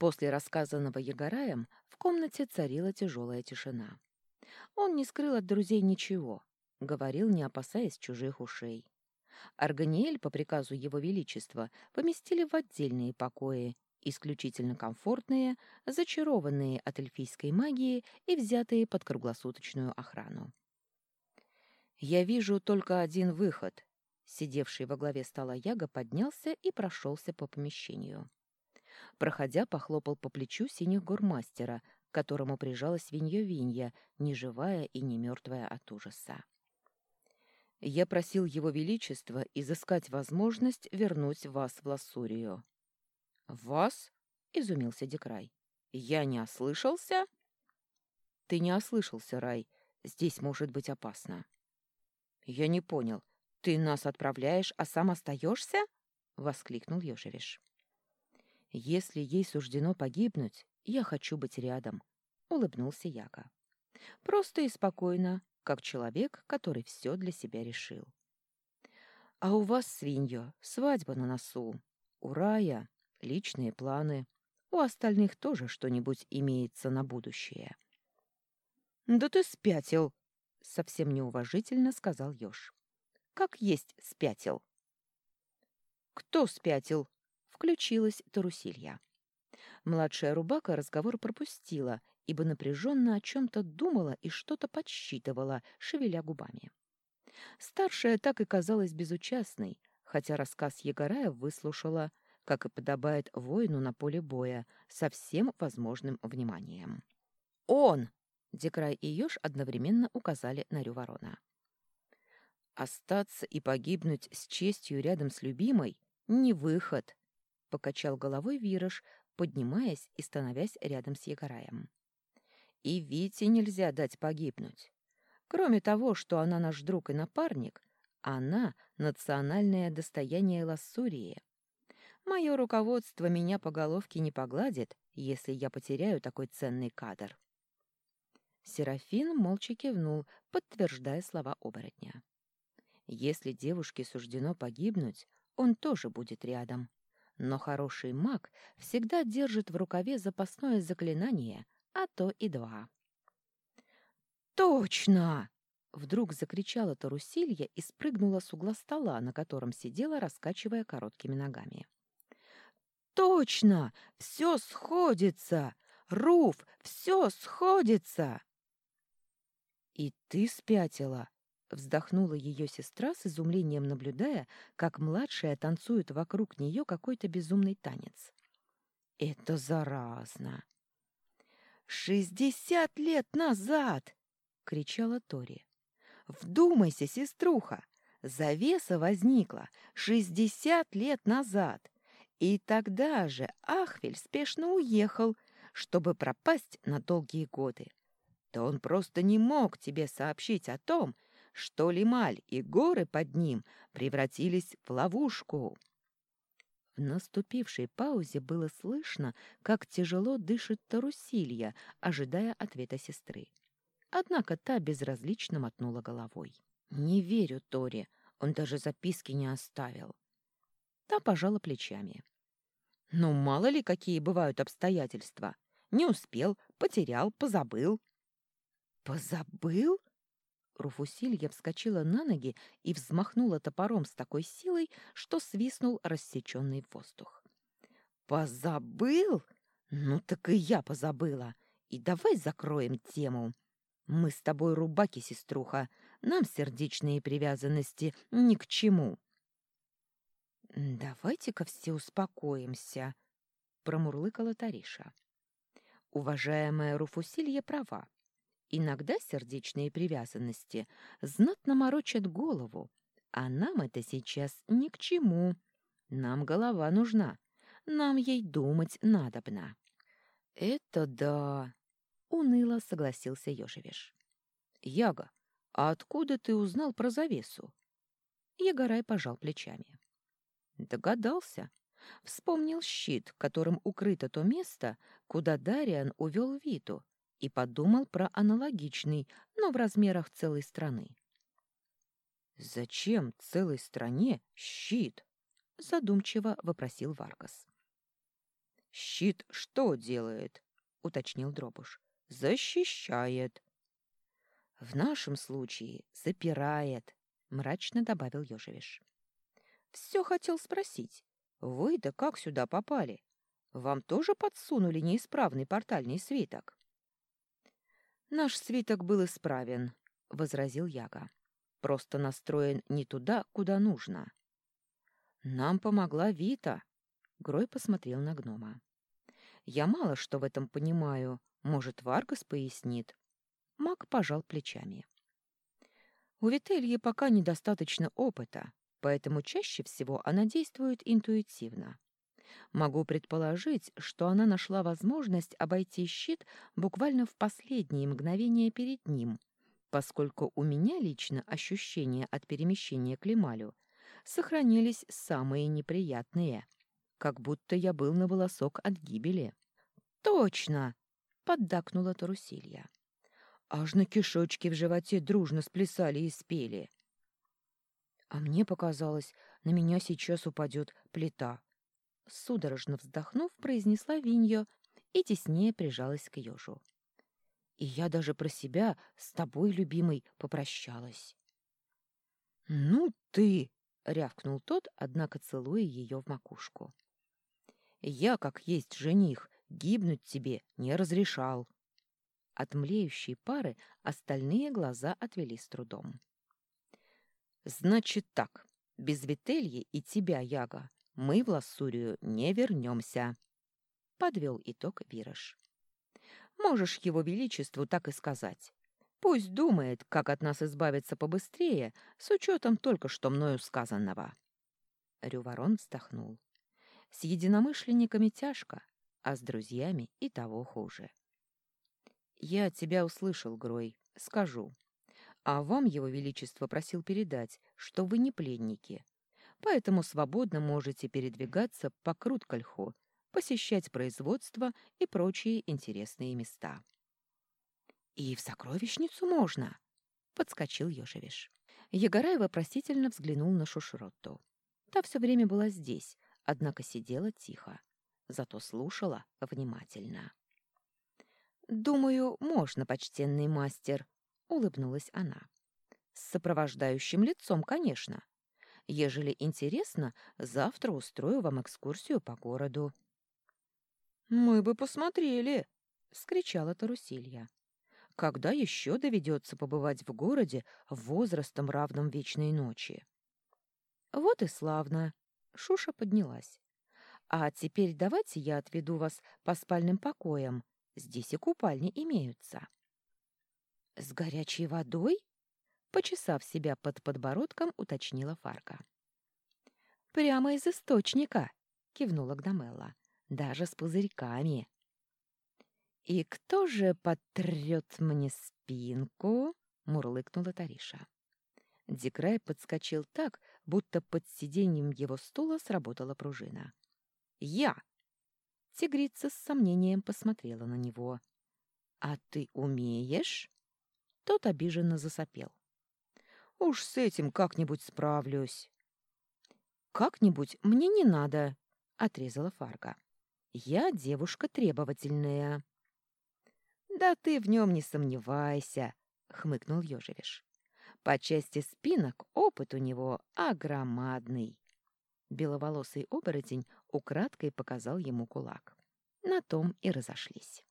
После рассказанного Егораем в комнате царила тяжелая тишина. Он не скрыл от друзей ничего, говорил, не опасаясь чужих ушей. Арганиэль по приказу Его Величества поместили в отдельные покои, исключительно комфортные, зачарованные от эльфийской магии и взятые под круглосуточную охрану. «Я вижу только один выход», Сидевший во главе стола Яга поднялся и прошелся по помещению. Проходя, похлопал по плечу синих гормастера, к которому прижалась свинья-винья, ни живая и не мертвая от ужаса. Я просил его величество изыскать возможность вернуть вас в Лассурию. «Вас?» — изумился Декрай. «Я не ослышался?» «Ты не ослышался, Рай. Здесь может быть опасно». «Я не понял. Ты нас отправляешь, а сам остаешься?» — воскликнул Ёжевиш. «Если ей суждено погибнуть, я хочу быть рядом», — улыбнулся Яка. «Просто и спокойно, как человек, который все для себя решил». «А у вас, свинья, свадьба на носу. У Рая личные планы. У остальных тоже что-нибудь имеется на будущее». «Да ты спятил!» — совсем неуважительно сказал Ёж как есть спятил. «Кто спятил?» — включилась Тарусилья. Младшая рубака разговор пропустила, ибо напряженно о чем-то думала и что-то подсчитывала, шевеля губами. Старшая так и казалась безучастной, хотя рассказ Егорая выслушала, как и подобает воину на поле боя, со всем возможным вниманием. «Он!» — Декрай и Ёж одновременно указали на Рюворона. Остаться и погибнуть с честью рядом с любимой — не выход, — покачал головой Вираж, поднимаясь и становясь рядом с Егораем. И Вите нельзя дать погибнуть. Кроме того, что она наш друг и напарник, она — национальное достояние Лассурии. Мое руководство меня по головке не погладит, если я потеряю такой ценный кадр. Серафин молча кивнул, подтверждая слова оборотня. Если девушке суждено погибнуть, он тоже будет рядом. Но хороший маг всегда держит в рукаве запасное заклинание, а то и два. «Точно!» — вдруг закричала Тарусилья и спрыгнула с угла стола, на котором сидела, раскачивая короткими ногами. «Точно! Все сходится! Руф, все сходится!» «И ты спятила!» Вздохнула ее сестра с изумлением, наблюдая, как младшая танцует вокруг нее какой-то безумный танец. «Это заразно!» «Шестьдесят лет назад!» — кричала Тори. «Вдумайся, сеструха! Завеса возникла шестьдесят лет назад, и тогда же Ахвель спешно уехал, чтобы пропасть на долгие годы. Да он просто не мог тебе сообщить о том, что Лималь и горы под ним превратились в ловушку. В наступившей паузе было слышно, как тяжело дышит Тарусилья, ожидая ответа сестры. Однако та безразлично мотнула головой. «Не верю Торе, он даже записки не оставил». Та пожала плечами. «Ну, мало ли, какие бывают обстоятельства. Не успел, потерял, позабыл». «Позабыл?» Руфусилья вскочила на ноги и взмахнула топором с такой силой, что свистнул рассеченный воздух. «Позабыл? Ну так и я позабыла. И давай закроем тему. Мы с тобой рубаки, сеструха. Нам сердечные привязанности ни к чему». «Давайте-ка все успокоимся», — промурлыкала Тариша. «Уважаемая Руфусилья права. Иногда сердечные привязанности знатно морочат голову, а нам это сейчас ни к чему. Нам голова нужна, нам ей думать надобно. — Это да, — уныло согласился Ёжевиш. — Яга, а откуда ты узнал про завесу? Егорай пожал плечами. Догадался. Вспомнил щит, которым укрыто то место, куда Дариан увел Виту, и подумал про аналогичный, но в размерах целой страны. «Зачем целой стране щит?» — задумчиво вопросил Варгас. «Щит что делает?» — уточнил Дробуш. «Защищает». «В нашем случае запирает», — мрачно добавил Ёжевиш. «Все хотел спросить. Вы-то как сюда попали? Вам тоже подсунули неисправный портальный свиток?» «Наш свиток был исправен», — возразил Яга. «Просто настроен не туда, куда нужно». «Нам помогла Вита», — Грой посмотрел на гнома. «Я мало что в этом понимаю. Может, Варгас пояснит?» Маг пожал плечами. У Вительи пока недостаточно опыта, поэтому чаще всего она действует интуитивно. Могу предположить, что она нашла возможность обойти щит буквально в последние мгновения перед ним, поскольку у меня лично ощущения от перемещения к Лемалю сохранились самые неприятные, как будто я был на волосок от гибели. «Точно!» — поддакнула Тарусилья. Аж на кишочки в животе дружно сплясали и спели. А мне показалось, на меня сейчас упадет плита. Судорожно вздохнув, произнесла Виньо и теснее прижалась к ежу. И я даже про себя с тобой, любимый, попрощалась. «Ну ты!» — рявкнул тот, однако целуя ее в макушку. «Я, как есть жених, гибнуть тебе не разрешал». От млеющей пары остальные глаза отвели с трудом. «Значит так, без Вительи и тебя, Яга, мы в Лассурию не вернемся», — подвел итог Вираж. «Можешь его величеству так и сказать. Пусть думает, как от нас избавиться побыстрее, с учетом только что мною сказанного». Рюворон вздохнул. «С единомышленниками тяжко, а с друзьями и того хуже». «Я тебя услышал, Грой. Скажу. А вам его величество просил передать, что вы не пленники, поэтому свободно можете передвигаться по Круткольху, посещать производство и прочие интересные места». «И в сокровищницу можно?» — подскочил Ёжевиш. Егорай вопросительно взглянул на Шушротту. Та все время была здесь, однако сидела тихо, зато слушала внимательно. «Думаю, можно, почтенный мастер», — улыбнулась она. «С сопровождающим лицом, конечно. Ежели интересно, завтра устрою вам экскурсию по городу». «Мы бы посмотрели!» — вскричала Тарусилья. «Когда еще доведется побывать в городе возрастом, равным вечной ночи?» «Вот и славно!» — Шуша поднялась. «А теперь давайте я отведу вас по спальным покоям, Здесь и купальни имеются. С горячей водой? Почесав себя под подбородком, уточнила Фарка. Прямо из источника, кивнула Гдамелла. Даже с пузырьками. И кто же потрет мне спинку? мурлыкнула Тариша. Дикрай подскочил так, будто под сиденьем его стула сработала пружина. «Я!» Тигрица с сомнением посмотрела на него. «А ты умеешь?» Тот обиженно засопел. «Уж с этим как-нибудь справлюсь». «Как-нибудь мне не надо», — отрезала Фарга. «Я девушка требовательная». «Да ты в нем не сомневайся», — хмыкнул Ёжевиш. «По части спинок опыт у него огромадный». Беловолосый оборотень украдкой показал ему кулак. На том и разошлись.